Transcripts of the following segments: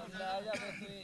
समझा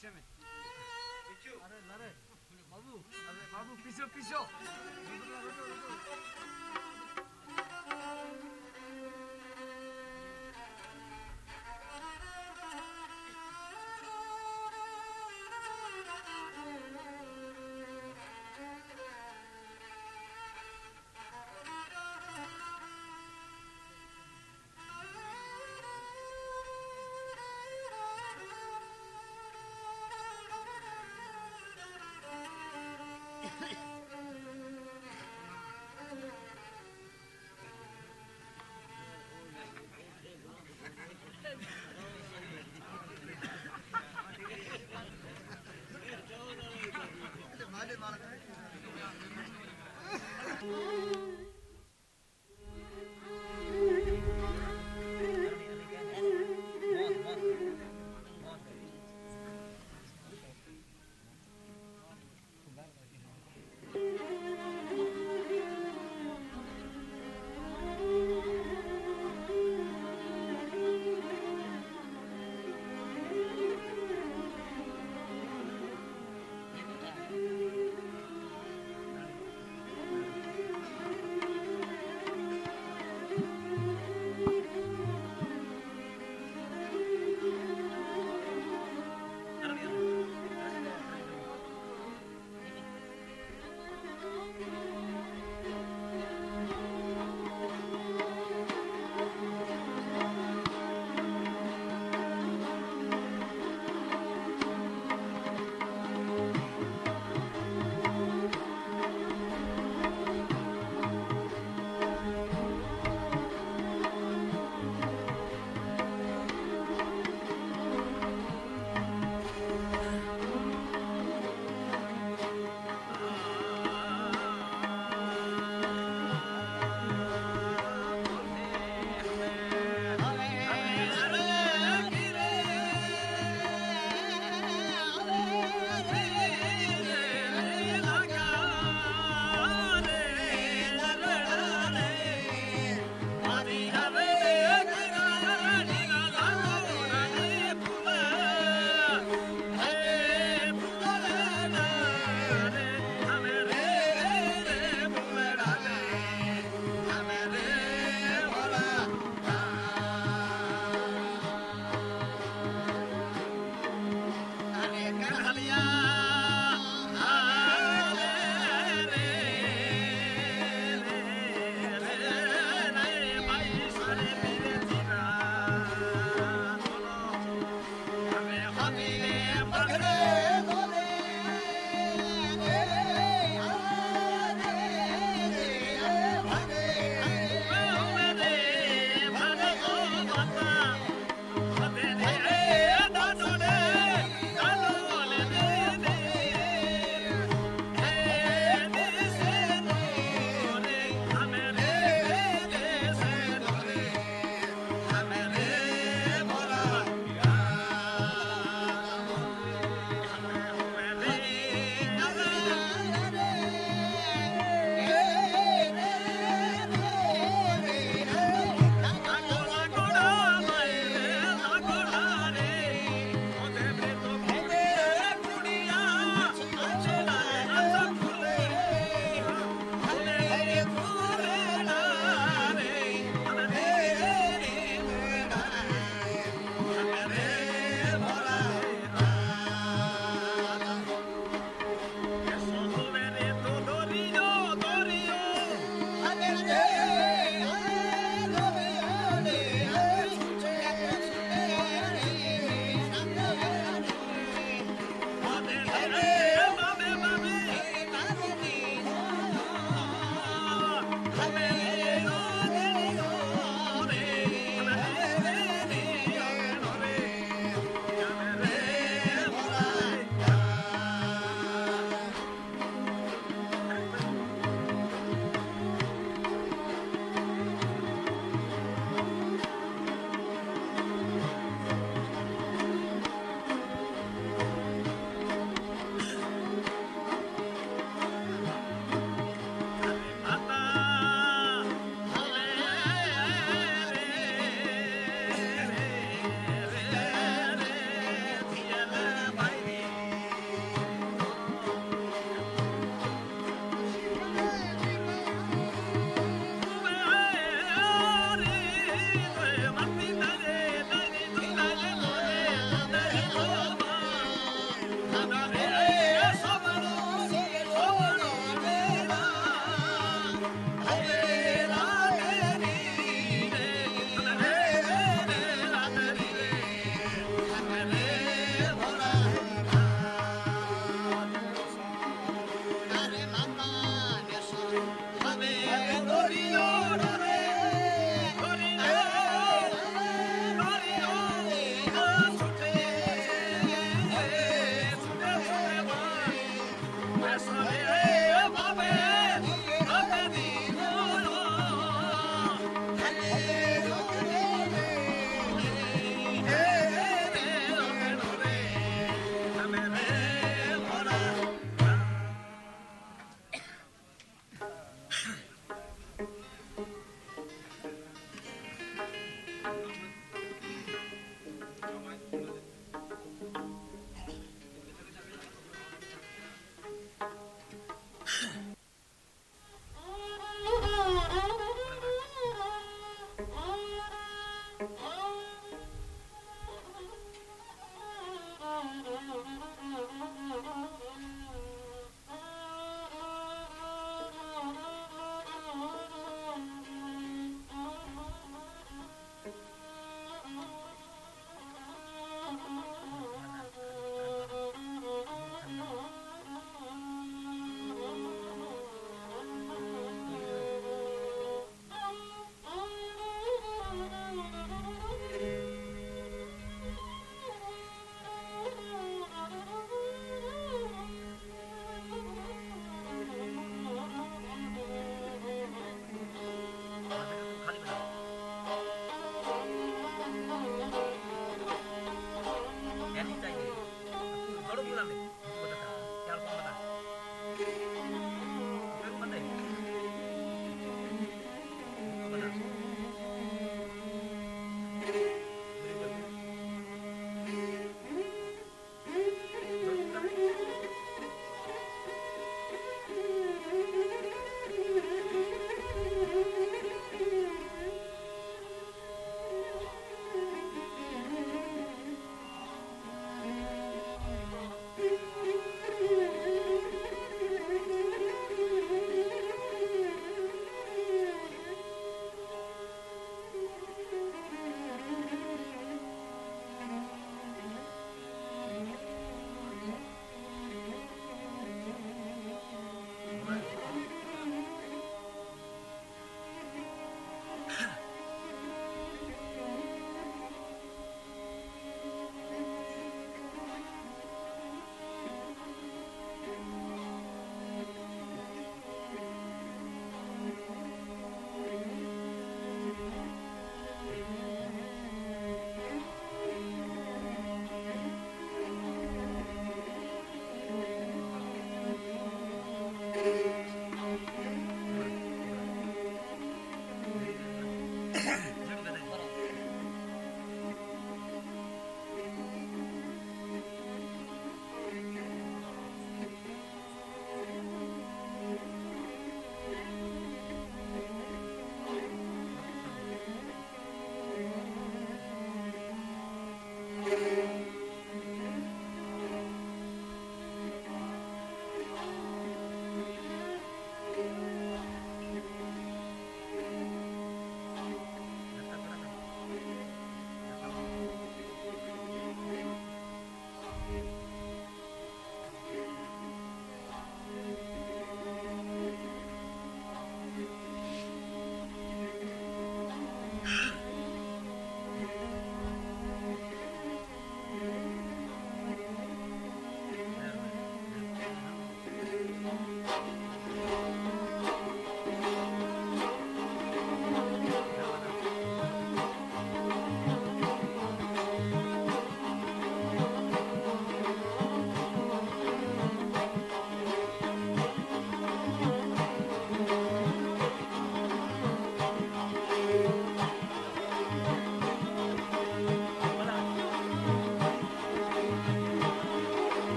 पीछे में अरे अरे बाबू अरे बाबू पीछे पीछे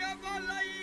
Bye.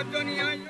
Antonio.